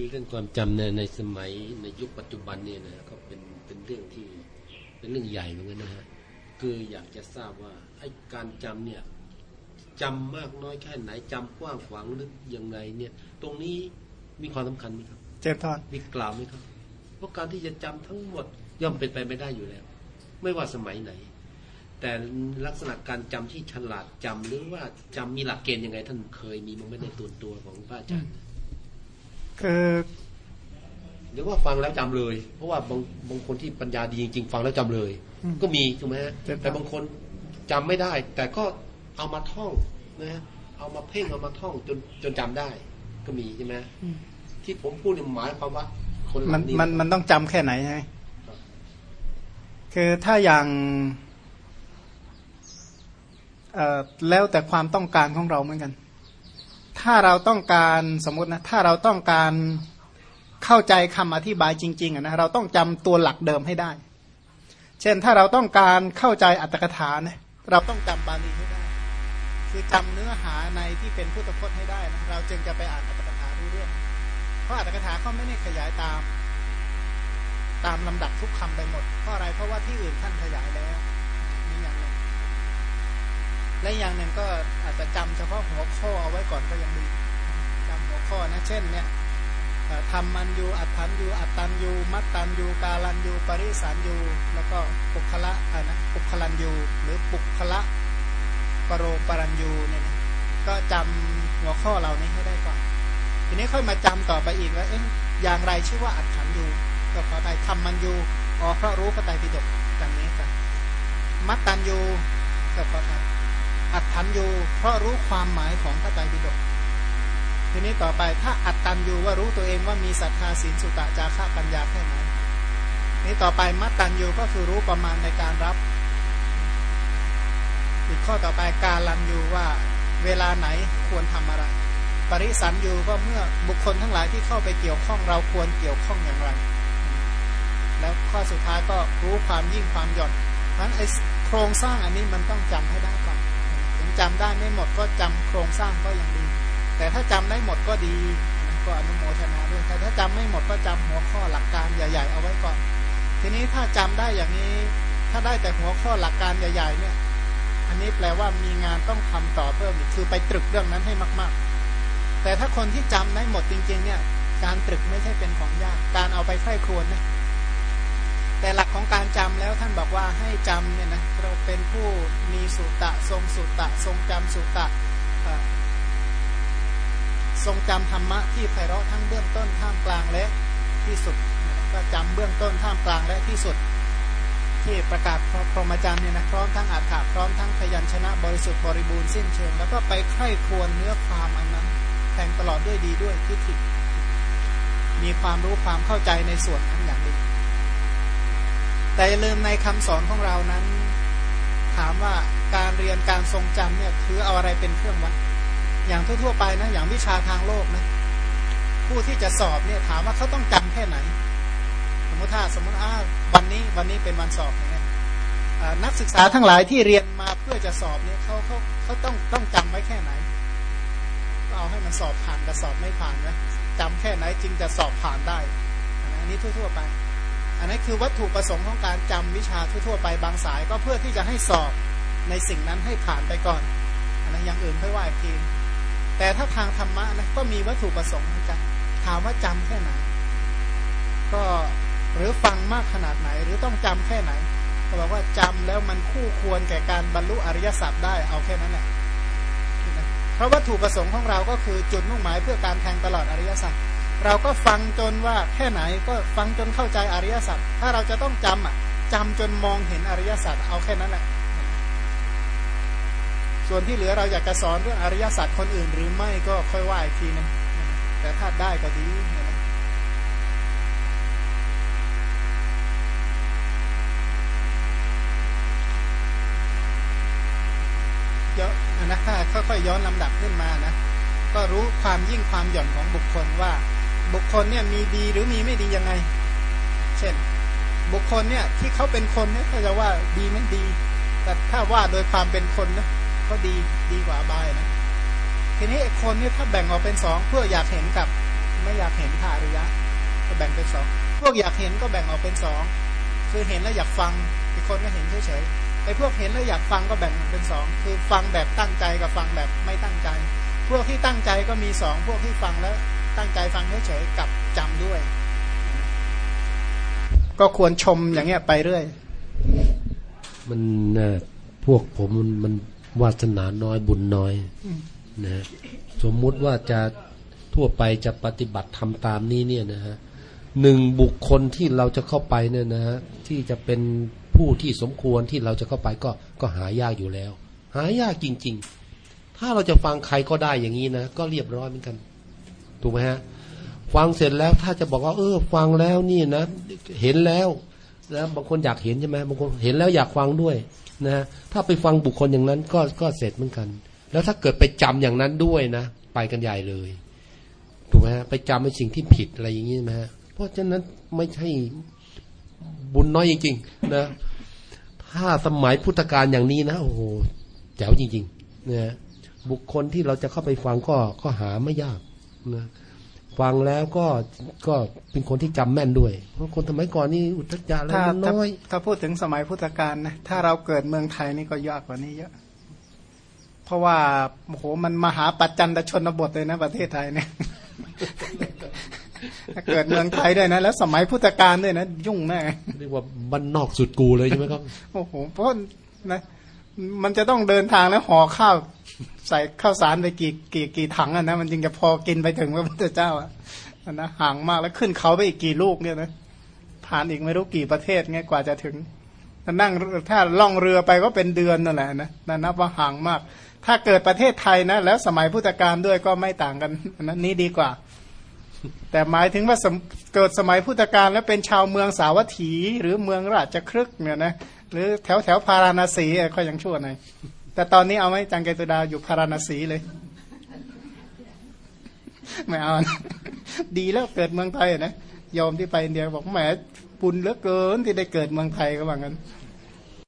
คือเรื่องความจำในในสมัยในยุคปัจจุบันเนี่ยนะก็เป็นเป็นเรื่องที่เป็นเรื่องใหญ่เหมือนกันนะฮะคืออยากจะทราบว่าไอ้การจำเนี่ยจำมากน้อยแค่ไหนจำกว้างขวางลึกยังไงเนี่ย ตรงนี้มีความสำคัญไหมครับ เจนทอนมีกล่าวไหมครับเพราะการที่จะจำทั้งหมดย่อมเป็นไปไม่ได้อยู่แล้ว ไม่ว่าสมัยไหน แต่ลักษณะการจำที่ฉลาดจำหรือว่าจำมีหลักเกณฑ์ยังไง ท่านเคยมีมั้งไหมในตัวตัวของพระอาจารย์ คือหรือว่าฟังแล้วจำเลย เพราะว่าบางบางคนที่ปัญญาดีจริงๆฟังแล้วจำเลย ก็มีถูกไหมฮะแต่บางคนจำไม่ได้ แต่ก็เอามาท่องนะฮะเอามาเพ่งเอามาท่องจนจนจำได้ ก็มีใช่ไหมที่ผมพูดเนี่ยหมายความว่าคนเหมัล่านนี้มันมันต้องจำแค่ไหนใช่ไหมครับคือถ้าอย่างเอ่อแล้วแต่ความต้องการของเราเหมือนกัน ถ้าเราต้องการสมมตินะถ้าเราต้องการเข้าใจคำอธิบายจริงๆนะเราต้องจำตัวหลักเดิมให้ได้ เช่นถ้าเราต้องการเข้าใจอัตถกถาเนี่ยเราต้องจำบาลีให้ได้ คือจำเนื้อหาในที่เป็นพุทธพจน์ให้ได้นะเราจึงจะไปอ่านอัตถกถารู้เรื่อง เพราะอัตถกถาเขาไม่ได้ขยายตาม ตามลำดับทุกคำไปหมดเพราะอะไรเพราะว่าที่อื่นท่านขยายแล้ว และอย่างหนึ่งก็อาจจะจำเฉพาะหัวข้อเอาไว้ก่อนก็ยังดีจำหัวข้อนะเช่นเนี่ยเอ่อธรรมันยูอัตถันยูอัตตันยูมัตตันยูกาลันยูปริสันยูแล้วก็ปุคละอะนะปุคลันยูหรือปุคละปโรปรัญยูเนี่ยนะก็จำหัวข้อเหล่านี้ให้ได้ก่อน ทีนี้ค่อยมาจำต่อไปอีกว่าเอ๊ะอย่างไรชื่อว่าอัตถันยูก็ขอไปทำมันยูอ๋อเพราะรู้พระไตรปิฎกอย่างนี้ครับมัตตันยูก็ขอไป อัตถันยูเพราะรู้ความหมายของพระไตรปิฎกทีนี้ต่อไปถ้าอัตตันยูว่ารู้ตัวเองว่ามีศรัทธาศีลสุตะจาระปัญญาแค่ไหนนี่ต่อไปมัตตันยูก็คือรู้ประมาณในการรับ อีกข้อต่อไปการลันยูว่าเวลาไหนควรทำอะไร ปริสันยูก็เมื่อบุคคลทั้งหลายที่เข้าไปเกี่ยวข้องเราควรเกี่ยวข้องอย่างไร แล้วข้อสุดท้ายก็รู้ความยิ่งความหย่อนเพราะฉะนั้นไอโครงสร้างอันนี้มันต้องจำให้ได้ จำได้ไม่หมดก็จำโครงสร้างก็ยังดี แต่ถ้าจำได้หมดก็ดีก็อนุโมทนาด้วยแต่ถ้าจำไม่หมดก็จำหัวข้อหลักการใหญ่ ๆ เอาไว้ก่อน ทีนี้ถ้าจำได้อย่างนี้ ถ้าได้แต่หัวข้อหลักการใหญ่ ๆ เนี่ย อันนี้แปลว่ามีงานต้องทำต่อเพิ่มอีกคือไปตรึกเรื่องนั้นให้มาก ๆ แต่ถ้าคนที่จำได้หมดจริง ๆ เนี่ย การตรึกไม่ใช่เป็นของยาก การเอาไปใคร่ครวญนะ แต่หลักของการจำแล้วท่านบอกว่าให้จำเนี่ยนะเราเป็นผู้มีสุตะทรงสุตะ ทรงจำสุตะทรงจำธรรมะที่ไพเราะทั้งเบื้องต้นท่ามกลางและที่สุดก็จำเบื้องต้นท่ามกลางและที่สุด ที่ประกาศพรหมจรรย์เนี่ยนะพร้อมทั้งอัฏฐะพร้อมทั้งพยัญชนะบริสุทธิ์บริบูรณ์สิ้นเชิง แล้วก็ไปใคร่ควญเนื้อความอันนั้นแทงตลอดด้วยดีด้วยทิฏฐิมีความรู้ความเข้าใจในส่วนนั้นอย่างดี แต่อย่าลืมในคำสอนของเรานั้น ถามว่าการเรียนการทรงจำเนี่ยคือเอาอะไรเป็นเครื่องวัด อย่างทั่วๆไปนะอย่างวิชาทางโลกนะผู้ที่จะสอบเนี่ยถามว่าเขาต้องจำแค่ไหน สมมติถ้าสมมติอ้าวันนี้วันนี้เป็นวันสอบอย่างเงี้ยอ่นักศึกษาทั้งหลายที่เรียนมาเพื่อจะสอบเนี่ยเขาเขาเขาต้องต้องจำไว้แค่ไหนก็เอาให้มันสอบผ่านกับสอบไม่ผ่านนะจำแค่ไหนจึงจะสอบผ่านได้อันนี้ทั่ว ๆ ไป อันนี้คือวัตถุประสงค์ของการจำวิชาทั่วๆไปบางสายก็เพื่อที่จะให้สอบในสิ่งนั้นให้ผ่านไปก่อนอันนั้นอย่างอื่นค่อยว่าอีกทีแต่ถ้าทางธรรมะนะก็มีวัตถุประสงค์เหมือนกันถามว่าจำแค่ไหน ก็หรือฟังมากขนาดไหน หรือต้องจำแค่ไหนก็บอกว่าจำแล้วมันคู่ควรแก่การบรรลุอริยสัจได้เอาแค่นั้นแหละเพราะวัตถุประสงค์ของเราก็คือจุดมุ่งหมายเพื่อการแทงตลอดอริยสัจ เราก็ฟังจนว่าแค่ไหนก็ฟังจนเข้าใจอริยสัจถ้าเราจะต้องจำอะจำจนมองเห็นอริยสัจเอาแค่นั้นแหละ ส่วนที่เหลือเราอยากจะสอนเรื่องอริยสัจคนอื่นหรือไม่ก็ค่อยว่าอีกทีนึงแต่ถ้าได้ก็ดีนะเยอะนะถ้าค่อยๆย้อนลำดับขึ้นมานะ ก็รู้ความยิ่งความหย่อนของบุคคลว่า บุคคลเนี่ยมีดีหรือมีไม่ดียังไง เช่น บุคคลเนี่ยที่เขาเป็นคนเนี่ยเขาจะว่าดีไม่ดี แต่ถ้าว่าโดยความเป็นคนนะเขาดีดีกว่าบายนะทีนี้คนเนี่ยถ้าแบ่งออกเป็นสองเพื่ออยากเห็นกับไม่อยากเห็นพระอริยะ ก็แบ่งเป็นสองพวกอยากเห็นก็แบ่งออกเป็นสองคือเห็นแล้วอยากฟังอีกคนก็เห็นเฉยๆไอ้พวกเห็นแล้วอยากฟังก็แบ่งเป็นสองคือฟังแบบตั้งใจกับฟังแบบไม่ตั้งใจ พวกที่ตั้งใจก็มีสองพวกที่ฟังแล้ว ตั้งใจฟังเฉยๆกับจำด้วย ก็ควรชมอย่างเงี้ยไปเรื่อย มันนะพวกผมมันมันวาสนาน้อยบุญน้อยนะสมมุติว่าจะทั่วไปจะปฏิบัติทำตามนี้เนี่ยนะฮะหนึ่งบุคคลที่เราจะเข้าไปเนี่ยนะฮะที่จะเป็นผู้ที่สมควรที่เราจะเข้าไปก็ก็หายากอยู่แล้ว หายากจริง ๆ ถ้าเราจะฟังใครก็ได้อย่างนี้นะก็เรียบร้อยเหมือนกัน ถูกไหมฮะฟังเสร็จแล้วถ้าจะบอกว่า เออ ฟังแล้วนี่นะ เห็นแล้วนะบางคนอยากเห็นใช่ไหมบางคนเห็นแล้วอยากฟังด้วยนะถ้าไปฟังบุคคลอย่างนั้นก็ก็เสร็จเหมือนกัน แล้วถ้าเกิดไปจำอย่างนั้นด้วยนะ ไปกันใหญ่เลยถูกไหมฮะไปจำในสิ่งที่ผิดอะไรอย่างนี้ใช่ไหมฮะเพราะฉะนั้นไม่ใช่บุญน้อยจริงๆนะถ้าสมัยพุทธกาลอย่างนี้นะโอ้โหแจ๋วจริงๆนะบุคคลที่เราจะเข้าไปฟังก็ก็หาไม่ยาก นะฟังแล้วก็ก็เป็นคนที่จำแม่นด้วย เพราะคนสมัยก่อนนี่อุทจารอะไรถ้ามันถ้าน้อยถ้าพูดถึงสมัยพุทธกาลนะถ้าเราเกิดเมืองไทยนี่ก็ยากกว่านี้เยอะ เพราะว่าโอ้โหมันมหาปัจจันตชนบทเลยนะประเทศไทยเนี่ยถ้าเกิดเมืองไทยด้วยนะ แล้วสมัยพุทธกาลด้วยนะ ยุ่งแน่เรียกว่าบ้านนอกสุดกูเลยใช่ไหมครับ โอ้โหเพราะนะ มันจะต้องเดินทางแล้วห่อข้าวใส่ข้าวสารไปกี่กี่กี่ถังอะนะมันจึงจะพอกินไปถึงพระพุทธเจ้าอะนะห่างมากแล้วขึ้นเขาไปอีกกี่ลูกเนี่ยนะผ่านอีกไม่รู้กี่ประเทศไงกว่าจะถึงถ้านั่งถ้าล่องเรือไปก็เป็นเดือนนั่นแหละนะนั่นนับว่าห่างมาก ถ้าเกิดประเทศไทยนะ แล้วสมัยพุทธกาลด้วยก็ไม่ต่างกันนนั้นนี้ดีกว่า แต่หมายถึงว่าเกิดสมัยพุทธกาลแล้วเป็นชาวเมืองสาวัตถี หรือเมืองราชครึกเนี่ยนะ หรือแถวแถวพาราณสีก็ยังชั่วหน่อยแต่ตอนนี้เอาไหมจังเกตุดาอยู่พาราณสีเลย ไม่เอานะดีแล้วเกิดเมืองไทยนะยอมที่ไปอินเดียบอกแหมบุญเหลือเกินที่ได้เกิดเมืองไทยก็ว่างั้น